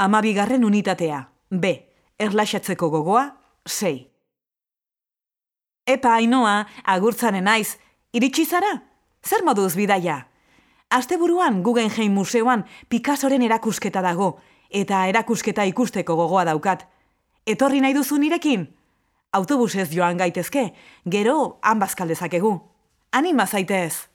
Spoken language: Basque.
Amabigarren unitatea. B. Erlaxatzeko gogoa. 6. Epa, Ainoa, agurtzanen naiz. Iritsi zara? Zer moduz bidaia? Asteburuan Guggenheim Museoan Picassoren erakusketa dago eta erakusketa ikusteko gogoa daukat. Etorri nahi duzu nirekin? Autobusez joan gaitezke, gero han bazkal dezakegu. Anima zaitez!